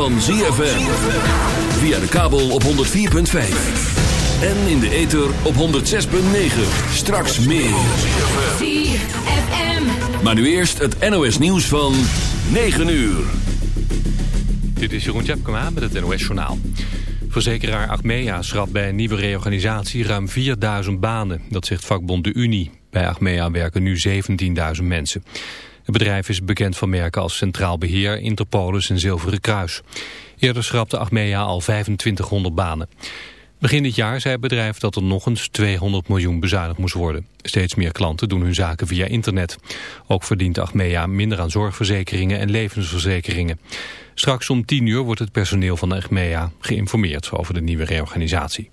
van ZFM. Via de kabel op 104.5. En in de ether op 106.9. Straks meer. ZFM. Maar nu eerst het NOS nieuws van 9 uur. Dit is Jeroen Tjepkema met het NOS Journaal. Verzekeraar Achmea schrapt bij een nieuwe reorganisatie ruim 4000 banen. Dat zegt vakbond de Unie. Bij Achmea werken nu 17.000 mensen. Het bedrijf is bekend van merken als Centraal Beheer, Interpolis en Zilveren Kruis. Eerder schrapte Achmea al 2500 banen. Begin dit jaar zei het bedrijf dat er nog eens 200 miljoen bezuinigd moest worden. Steeds meer klanten doen hun zaken via internet. Ook verdient Achmea minder aan zorgverzekeringen en levensverzekeringen. Straks om 10 uur wordt het personeel van Achmea geïnformeerd over de nieuwe reorganisatie.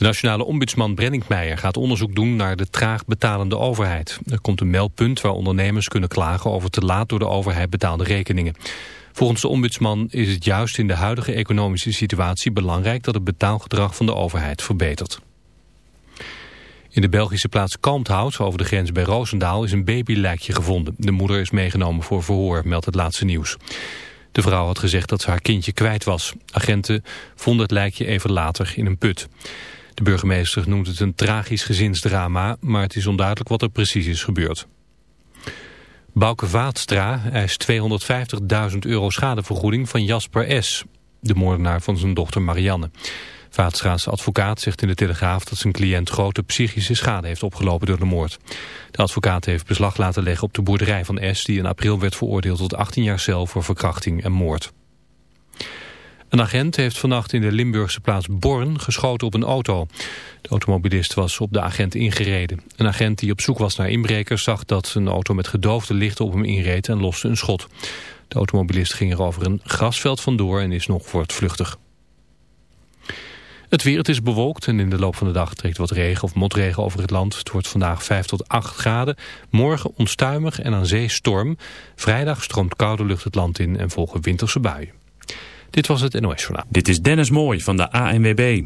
De nationale ombudsman Brenninkmeijer gaat onderzoek doen naar de traag betalende overheid. Er komt een meldpunt waar ondernemers kunnen klagen over te laat door de overheid betaalde rekeningen. Volgens de ombudsman is het juist in de huidige economische situatie belangrijk dat het betaalgedrag van de overheid verbetert. In de Belgische plaats Kalmthout, over de grens bij Roosendaal, is een babylijkje gevonden. De moeder is meegenomen voor verhoor, meldt het laatste nieuws. De vrouw had gezegd dat ze haar kindje kwijt was. Agenten vonden het lijkje even later in een put. De burgemeester noemt het een tragisch gezinsdrama, maar het is onduidelijk wat er precies is gebeurd. Bouke Vaatstra eist 250.000 euro schadevergoeding van Jasper S., de moordenaar van zijn dochter Marianne. Vaatstra's advocaat zegt in de Telegraaf dat zijn cliënt grote psychische schade heeft opgelopen door de moord. De advocaat heeft beslag laten leggen op de boerderij van S, die in april werd veroordeeld tot 18 jaar cel voor verkrachting en moord. Een agent heeft vannacht in de Limburgse plaats Born geschoten op een auto. De automobilist was op de agent ingereden. Een agent die op zoek was naar inbrekers zag dat een auto met gedoofde lichten op hem inreed en loste een schot. De automobilist ging er over een grasveld vandoor en is nog voortvluchtig. Het weer, het is bewolkt en in de loop van de dag trekt wat regen of motregen over het land. Het wordt vandaag 5 tot 8 graden. Morgen onstuimig en aan zee storm. Vrijdag stroomt koude lucht het land in en volgen winterse buien. Dit was het NOS Journaal. Dit is Dennis Mooi van de ANWB.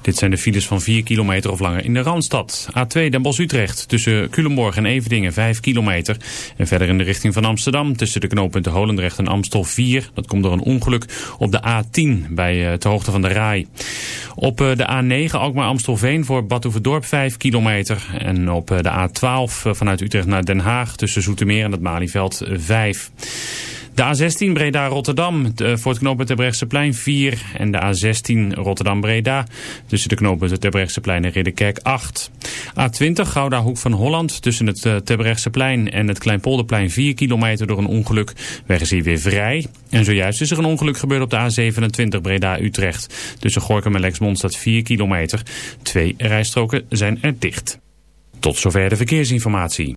Dit zijn de files van 4 kilometer of langer in de Randstad. A2 Den Bosch-Utrecht tussen Culemborg en Evedingen 5 kilometer. En verder in de richting van Amsterdam tussen de knooppunten Holendrecht en Amstel 4. Dat komt door een ongeluk op de A10 bij uh, ter hoogte van de Rai. Op uh, de A9 Alkmaar-Amstelveen voor Badhoevedorp 5 kilometer. En op uh, de A12 vanuit Utrecht naar Den Haag tussen Zoetermeer en het Malieveld 5. De A16 Breda-Rotterdam voor het knooppunt plein 4. En de A16 Rotterdam-Breda tussen de knooppunten Terbrechtseplein en Ridderkerk 8. A20 Gouda Hoek van Holland tussen het plein en het Kleinpolderplein 4 kilometer door een ongeluk. Weg is hier weer vrij. En zojuist is er een ongeluk gebeurd op de A27 Breda-Utrecht. Tussen Gorkum en Lexmond staat 4 kilometer. Twee rijstroken zijn er dicht. Tot zover de verkeersinformatie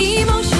一梦。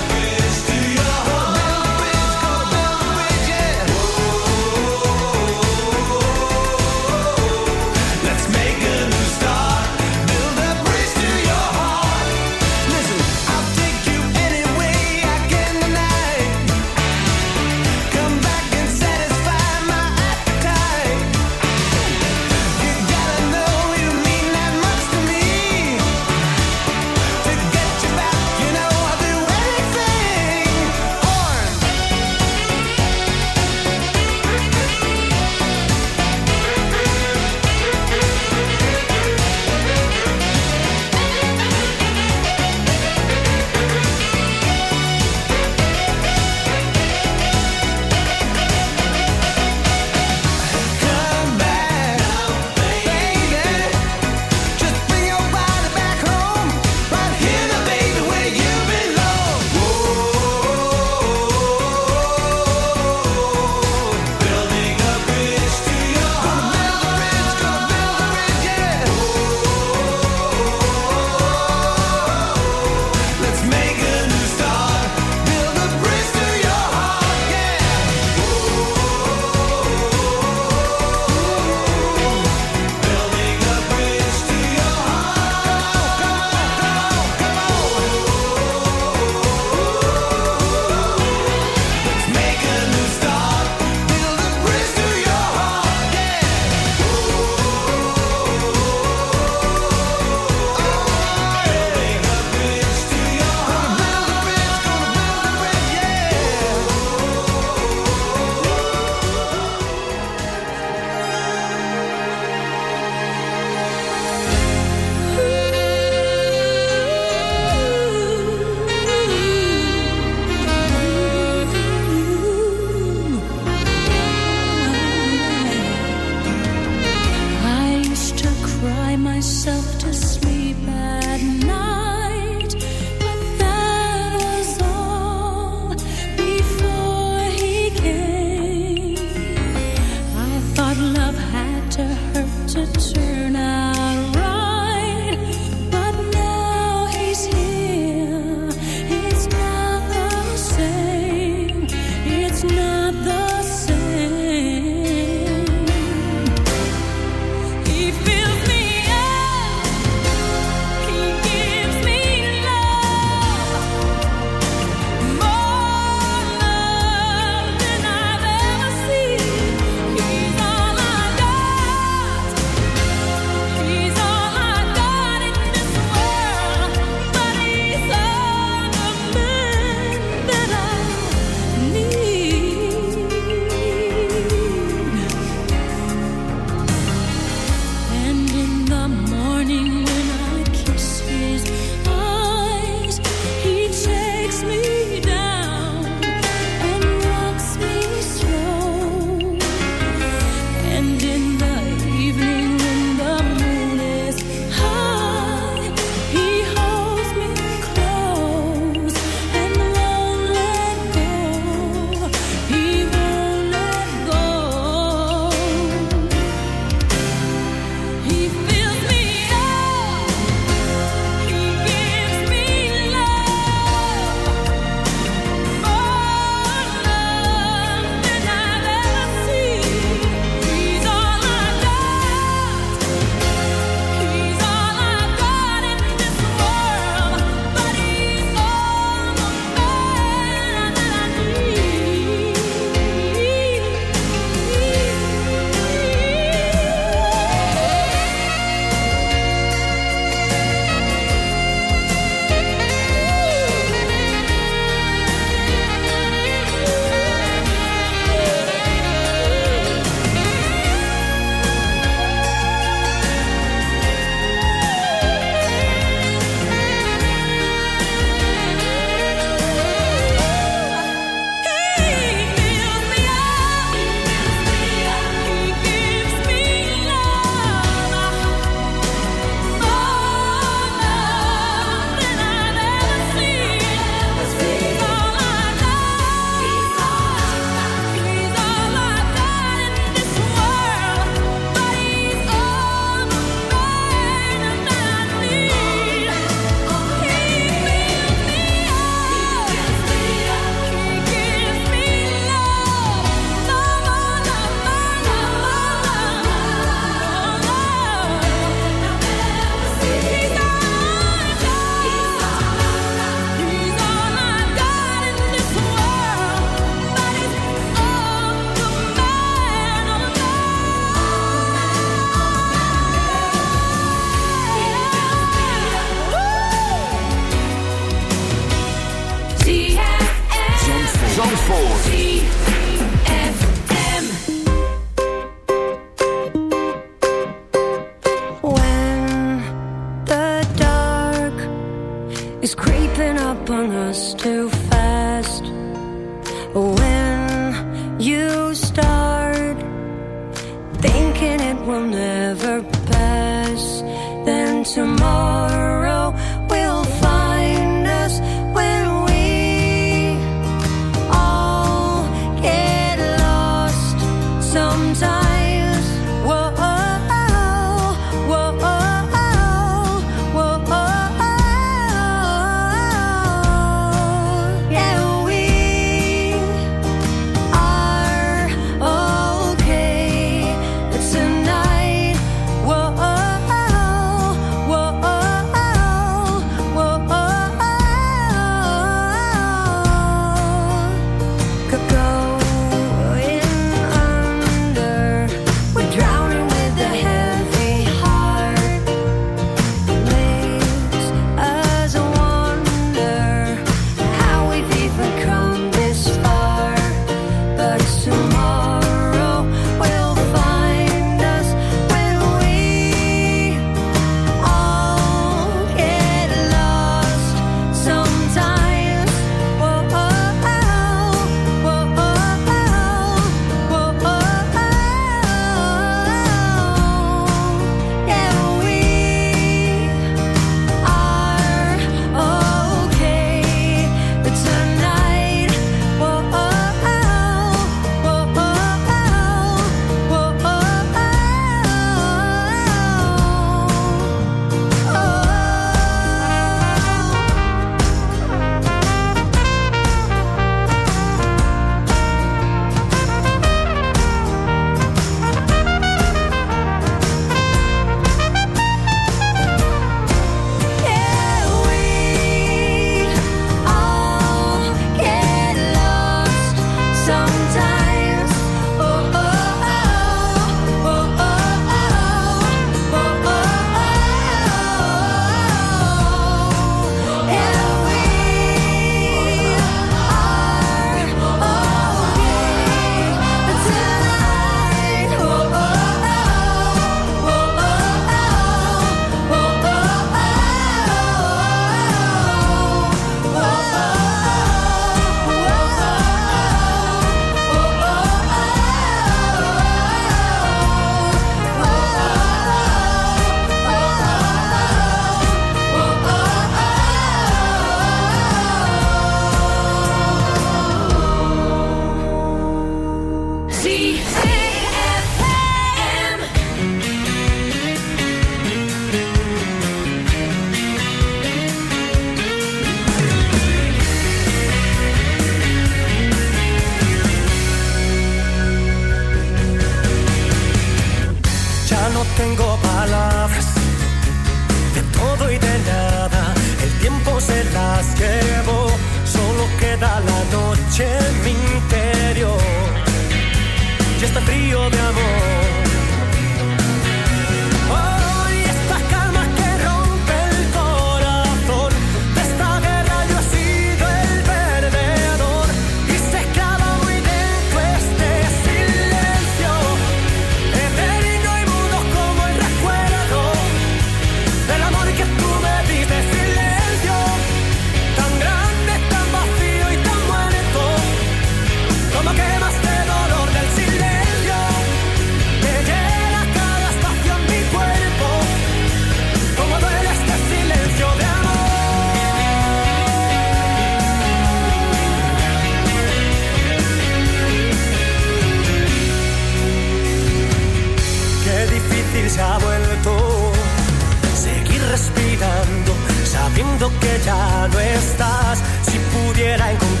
ya no estás, si pudiera encontrar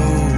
Oh.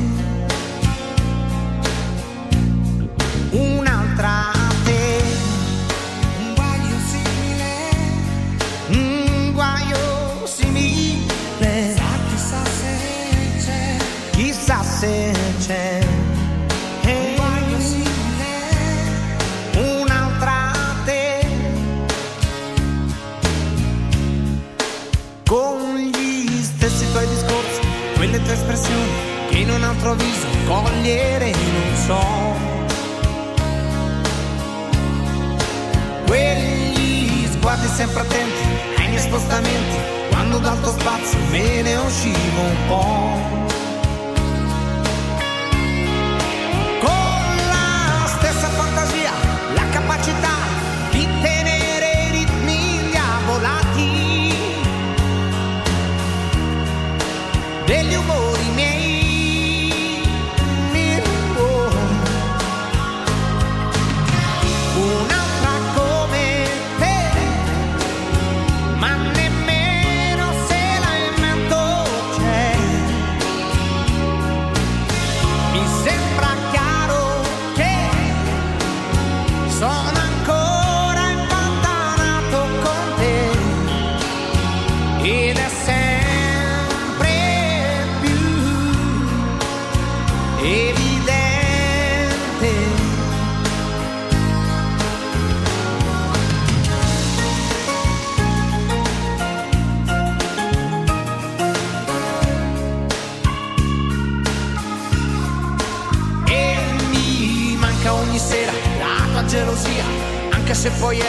in un altro viso cogliere non so. Well, sguardi sempre attenti ai miei spostamenti quando dal tuo spazio me ne uscivo un po' se poi